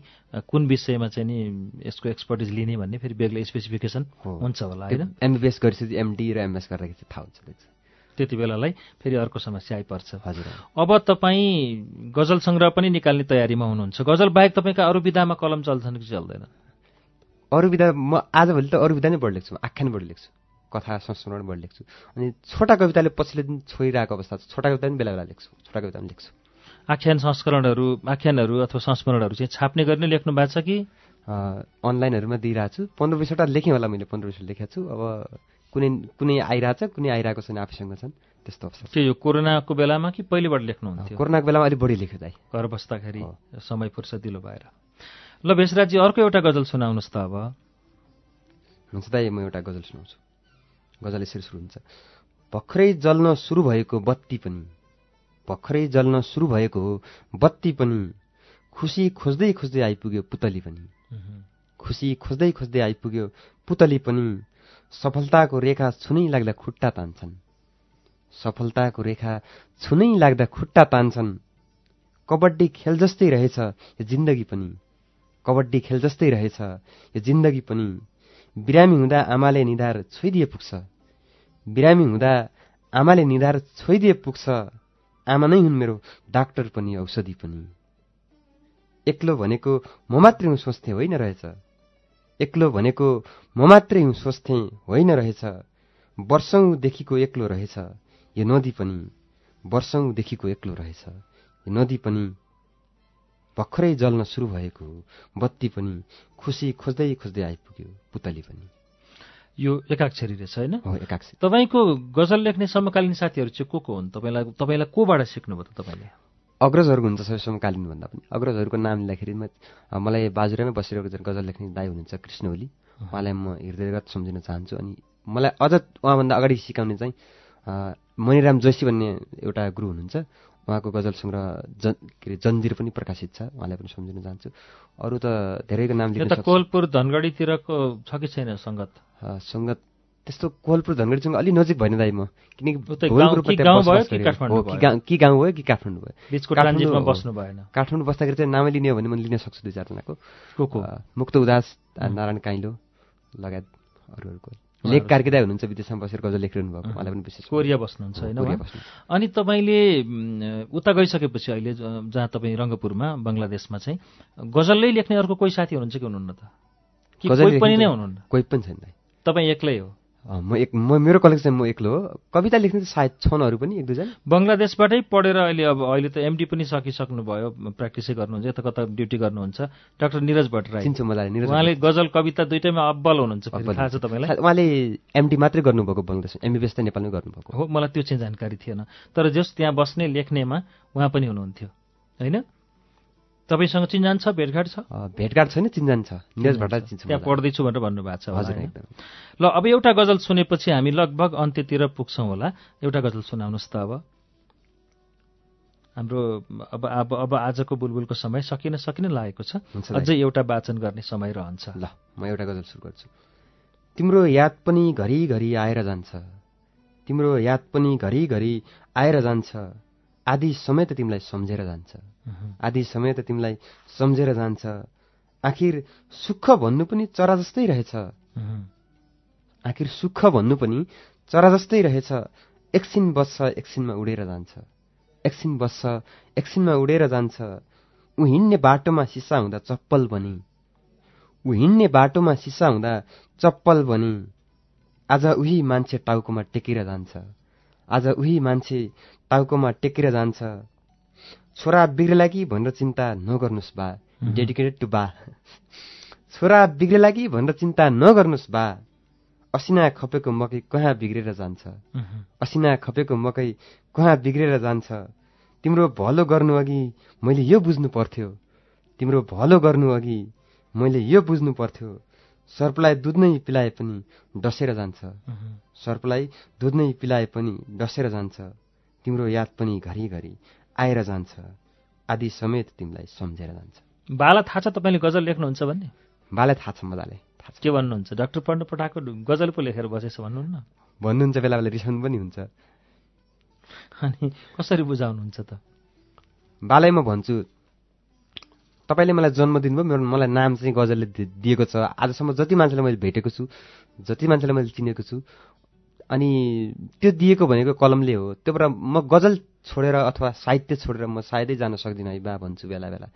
कुन विषयमा चाहिँ नि यसको एक्सपर्टिज लिने भन्ने फेरि बेग्लै स्पेसिफिकेसन। हुन्छ होला होइन? एमबिबिएस गरेपछि एमडी र एमएस गर्दाखेरि चाहिँ थाहा हुन्छ। त्यति बेलालाई फेरि अर्को समस्या आइपर्छ हजुर। अब तपाईँ गजल सङ्ग्रह पनि निकाल्ने तयारीमा हुनुहुन्छ। गजल बाहेक तपाईँका अरू विधामा कलम चल्छन् कि चल्दैन? अरू विधा म आजभोलि त अरू विधा नै बढी लेख्छु आख्यान बढी लेख्छु। कथा संस्मरण बढी लेख्छु। अनि छोटा कविताले पछिल्लो दिन छोइरहेको अवस्था छ। छोटा कविता पनि बेला बेला लेख्छु। छोटा कविता पनि लेख्छु। आख्यान संस्करणहरू आख्यानहरू अथवा संस्मरणहरू चाहिँ छाप्ने गर्ने लेख्नु भएको छ कि? अनलाइनहरूमा दिइरहेको छु पन्ध्र बिसवटा लेखेँ होला मैले पन्ध्र बिसवटा लेखेको छु। अब कुनै कुनै आइरहेछ कुनै आइरहेको छैन आफैसँग छन्। त्यस्तो अवस्था छ। के यो कोरोनाको बेलामा कि पहिलेबाट लेख्नुहुन्थ्यो कोरोनाको बेलामा अलिक बढी लेख्यो दाइ। घर बस्दाखेरि। समय फुर्सदिलो भएर। ल भेषराजी अर्को एउटा गजल सुनाउनुहोस् त अब। हुन्छ दाइ म एउटा गजल सुनाउँछु। गजल यसरी सुरु हुन्छ। भर्खरै जल्न सुरु भएको बत्ती पनि भर्खरै जल्न सुरु भएको बत्ती पनि खुसी खोज्दै खोज्दै आइपुग्यो पुतली पनि। खुसी खोज्दै खोज्दै आइपुग्यो पुतली पनि सफलताको रेखा छुनै लाग्दा खुट्टा तान्छन्। सफलताको रेखा छुनै लाग्दा खुट्टा तान्छन्। कबड्डी खेल जस्तै रहेछ यो जिन्दगी पनि। कबड्डी खेल जस्तै रहेछ यो जिन्दगी पनि। बिरामी हुँदा आमाले निधार छोइदिए पुग्छ। बिरामी हुँदा आमाले निधार छोइदिए पुग्छ। आमा नै हुन् मेरो डाक्टर पनि औषधि पनि। एक्लो भनेको म मात्रै हुँ सोच्थे होइन रहेछ। एक्लो भनेको म मात्रै हुँ सोच्थे होइन रहेछ। वर्षौँदेखिको एक्लो रहेछ यो नदी पनि। वर्षौँदेखिको एक्लो रहेछ यो नदी पनि। भर्खरै जल्न सुरु भएको बत्ती पनि खुसी खोज्दै खोज्दै आइपुग्यो पुतली पनि। यो एकाक्षरी रहेछ होइन? हो एकाक्षी तपाईँको गजल लेख्ने समकालीन साथीहरू चाहिँ को को हुन्? तपाईँलाई तपाईँलाई कोबाट सिक्नुभयो त तपाईँले? अग्रजहरूको हुन्छ सबै समकालीन भन्दा पनि। अग्रजहरूको नाम लिँदाखेरि मलाई बाजुरामै बसेर एकजना गजल लेख्ने दाई हुनुहुन्छ कृष्ण ओली। उहाँलाई म हृदयगत सम्झिन चाहन्छु अनि मलाई अझ उहाँभन्दा अगाडि सिकाउने चाहिँ मणिराम जोशी भन्ने एउटा गुरु हुनुहुन्छ। उहाँको गजल सङ्ग्रह जन के अरे जन्जिर पनि प्रकाशित छ। उहाँलाई पनि सम्झिन चाहन्छु। अरू त धेरैको नाम लिन सक्छु। कोलपुर धनगढीतिरको छ कि छैन सङ्गत? सङ्गत त्यस्तो कोहलपुर धनगढीसँग अलि नजिक भएन दाइ म। किनकि कि गाउँ भयो कि। काठमाडौँ भयो? बस्नु भएन। काठमाडौँ बस्दाखेरि चाहिँ नामै लिने हो भने मैले लिन सक्छु दुई चारजनाको। मुक्त उदास नारायण काइलो लगायत अरूहरूको। लेख कार्कीदाय हुनुहुन्छ विदेशमा बसेर गजल लेखिरहनु भएको। उहाँलाई पनि विशेष। कोरिया बस्नुहुन्छ होइन। अनि तपाईँले उता गइसकेपछि अहिले जहाँ तपाईँ रङ्गपुरमा बङ्गलादेशमा चाहिँ गजलै लेख्ने अर्को कोही साथी हुनुहुन्छ कि हुनुहुन्न त? कोही पनि नै हुनुहुन्न? कोही पनि छैन तपाईँ एक्लै हो? म एक म मेरो कलेक्सन म एक्लो हो। कविता लेख्ने चाहिँ सायद छन् अरू पनि एक दुईजना। बङ्गलादेशबाटै पढेर अहिले अब अहिले त एमडी पनि सकिसक्नुभयो। प्र्याक्टिसै गर्नुहुन्छ यता कता ड्युटी गर्नुहुन्छ। डाक्टर निरज भट्टराई। चिन्छु मजाले निरज उहाँले गजल कविता दुइटैमा अब्बल हुनुहुन्छ थाहा छ तपाईँलाई? उहाँले एमडी मात्रै गर्नुभएको बङ्गलादेश एमबिबिएस त नेपालमै गर्नुभएको। हो मलाई त्यो चाहिँ जानकारी थिएन। तर जस त्यहाँ बस्ने लेख्नेमा उहाँ पनि हुनुहुन्थ्यो। होइन? तपाईँसँग चिन्जान छ भेटघाट छ? भेटघाट छैन चिन्जान छ। निरज भट्टराई चिन्छु त्यहाँ। पढ्दैछु भनेर भन्नुभएको छ हजुर? एकदम। ल अब एउटा गजल सुनेपछि हामी लगभग अन्त्यतिर पुग्छौँ होला। एउटा गजल सुनाउनुहोस् त अब। हाम्रो अब अब अब आजको बुलबुलको समय सकिन सकिन लागेको छ। अझै एउटा वाचन गर्ने समय रहन्छ। ल म एउटा गजल सुरु गर्छु। तिम्रो याद पनि घरिघरि आएर जान्छ। तिम्रो याद पनि घरिघरि आएर जान्छ। आदि समय त तिमीलाई सम्झेर जान्छ। आदि समय त तिमीलाई सम्झेर जान्छ। आखिर सुख भन्नु पनि चरा जस्तै रहेछ। आखिर सुख भन्नु पनि चरा जस्तै रहेछ। एकछिन बस्छ एकछिनमा उडेर जान्छ। एकछिन बस्छ एकछिनमा उडेर जान्छ। ऊ हिँड्ने बाटोमा सिसा हुँदा चप्पल बनी। ऊ हिँड्ने बाटोमा सिसा हुँदा चप्पल बनी। आज उही मान्छे टाउकोमा टेकेर जान्छ। आज उही मान्छे टाउकोमा टेकेर जान्छ। छोरा बिग्रेला कि भनेर चिन्ता नगर्नुहोस् बा। डेडिकेटेड टु बा। छोरा बिग्रेला कि भनेर चिन्ता नगर्नुहोस् बा। असिना खपेको मकै कहाँ बिग्रेर जान्छ। असिना खपेको मकै कहाँ बिग्रेर जान्छ? तिम्रो भलो गर्नु अघि मैले यो बुझ्नु पर्थ्यो। तिम्रो भलो गर्नु अघि मैले यो बुझ्नु पर्थ्यो। सर्पलाई दुध नै पिलाए पनि डसेर जान्छ। सर्पलाई दुध नै पिलाए पनि डसेर जान्छ। तिम्रो याद पनि घरिघरि आएर जान्छ। आदि समेत तिमीलाई सम्झेर जान्छ। बाला थाहा छ तपाईँले गजल लेख्नुहुन्छ भन्ने? बालाई थाहा छ मजाले। थाहा के भन्नुहुन्छ? डाक्टर पढ्नु पठाएको गजल पो लेखेर बसेछ भन्नुहुन्न। भन्नुहुन्छ बेला बेला रिसाउनु पनि हुन्छ। अनि कसरी बुझाउनुहुन्छ त? बालाई म भन्छु तपाईँले मलाई जन्म दिनुभयो मेरो मलाई नाम चाहिँ गजलले दिएको छ। आजसम्म जति मान्छेलाई मैले भेटेको छु जति मान्छेलाई मैले चिनेको छु अनि त्यो दिएको भनेको कलमले हो। त्यो भएर म गजल छोडेर अथवा साहित्य छोडेर म सायदै जान सक्दिनँ है बा भन्छु बेला बेला।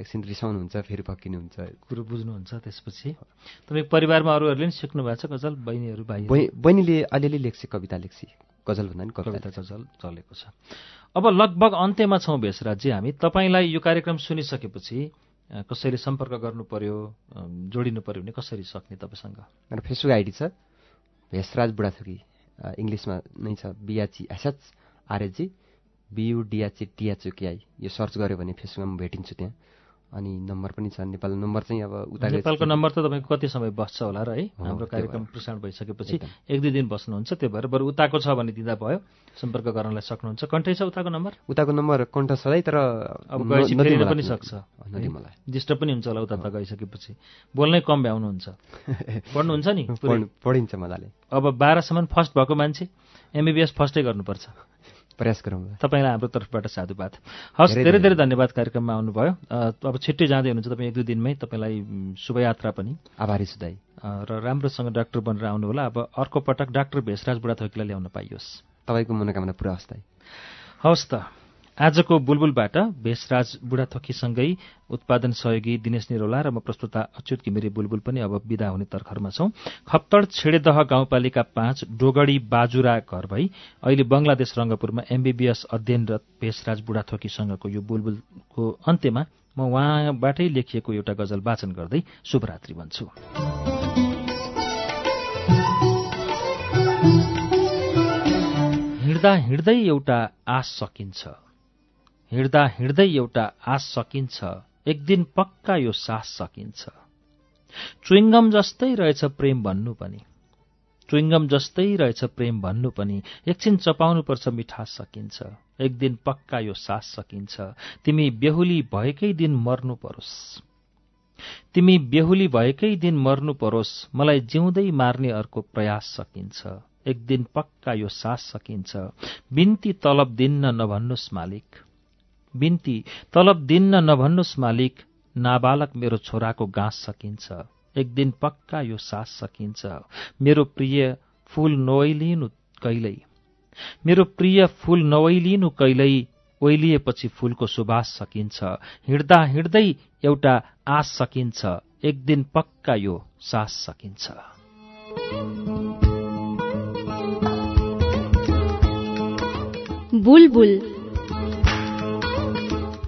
एकछिन रिसाउनुहुन्छ फेरि फर्किनुहुन्छ। कुरो बुझ्नुहुन्छ त्यसपछि। तपाईँ परिवारमा अरूहरूले पनि सिक्नु भएको छ गजल? बहिनीहरू भाइ बहि- बहिनीले अलिअलि लेख्छ कविता लेख्छ। गजल भन्दा पनि कविता गजल चलेको छ। अब लगभग अन्त्यमा छौँ भेषराजी हामी। तपाईँलाई यो कार्यक्रम सुनिसकेपछि कसैले सम्पर्क गर्नु पर्यो जोडिनु पर्यो भने कसरी सक्ने तपाईँसँग? मेरो फेसबुक आइडी छ भेषराज बुढाथोकी इङ्ग्लिसमा नै छ बिआची एसएच आरएचजी बियुडिआची टिएचओकेआई यो सर्च गऱ्यो भने फेसबुकमा म भेटिन्छु त्यहाँ। अनि नम्बर पनि छ। नेपाल नम्बर चाहिँ अब उता नेपालको नम्बर त तपाईँको कति समय बस्छ होला र है? हो, हाम्रो कार्यक्रम। प्रसारण भइसकेपछि। एक दुई दिन बस्नुहुन्छ त्यो भएर बरु उताको छ भने दिँदा भयो। सम्पर्क गर्नलाई सक्नुहुन्छ। कन्ठै छ उताको नम्बर? उताको नम्बर कण्ठ छँदै तर अब गएपछि फेरिन। पनि सक्छ। डिस्टर्ब पनि हुन्छ होला उता त गइसकेपछि। बोल्नै कम भ्याउनुहुन्छ। <laughs> पढ्नुहुन्छ नि? पढिन्छ मजाले अब बाह्रसम्म फर्स्ट भएको मान्छे एमबिबिएस फर्स्टै गर्नुपर्छ। प्रयास गरौँ तपाईँलाई हाम्रो तर्फबाट साधुवाद। हवस् धेरै धेरै धन्यवाद। कार्यक्रममा आउनुभयो। अब छिट्टै जाँदै हुनुहुन्छ तपाईँ एक दुई दिनमै तपाईँलाई शुभयात्रा पनि। आभारी छु दाई। अ, र राम्रोसँग डाक्टर बनेर आउनु होला। अब अर्को पटक डाक्टर भेषराज बुढाथोकीलाई ल्याउन पाइयोस्। तपाईँको मनोकामना पुरा होस् दाई। हवस् त। आजको बुलबुलबाट भेषराज बुढाथोकीसँगै उत्पादन सहयोगी दिनेश निरौला र म प्रस्तुता अच्युत घिमिरे बुलबुल पनि अब विदा हुने तर्खरमा छौं। खप्तड छेडेदह गाउँपालिका पाँच डोगडी बाजुरा घर भई अहिले बंगलादेश रंगपुरमा एमबीबीएस अध्ययनरत भेषराज बुढाथोकीसँगको यो बुलबुलको अन्त्यमा म उहाँबाटै लेखिएको एउटा गजल वाचन गर्दै शुभरात्रि भन्छु। हिँड्दा हिँड्दै एउटा आश सकिन्छ। हिँड्दा हिँड्दै एउटा आश सकिन्छ। एक दिन पक्का यो सास सकिन्छ। चुइङ्गम जस्तै रहेछ प्रेम भन्नु पनि। चुइङ्गम जस्तै रहेछ प्रेम भन्नु पनि। एकछिन चपाउनुपर्छ मिठास सकिन्छ। एक दिन पक्का यो सास सकिन्छ। तिमी बेहुली भएकै दिन मर्नु परोस्। तिमी बेहुली भएकै दिन मर्नु परोस्। मलाई जिउँदै मार्ने अर्को प्रयास सकिन्छ। एक दिन पक्का यो सास सकिन्छ। बिन्ती तलब दिन्न नभन्नुस् मालिक। बिन्ती तलब दिन्न नभन्नुस् मालिक नाबालक मेरो छोराको गाँस सकिन्छ। एक दिन पक्का यो सास सकिन्छ। मेरो प्रिय फूल नोइलिनु कहिल्यै। मेरो प्रिय फूल नओइलिनु कहिल्यै ओइलिएपछि फूलको सुबास सकिन्छ। हिँड्दा हिँड्दै एउटा आश सकिन्छ। एक दिन पक्का यो सास सकिन्छ। बुलबुल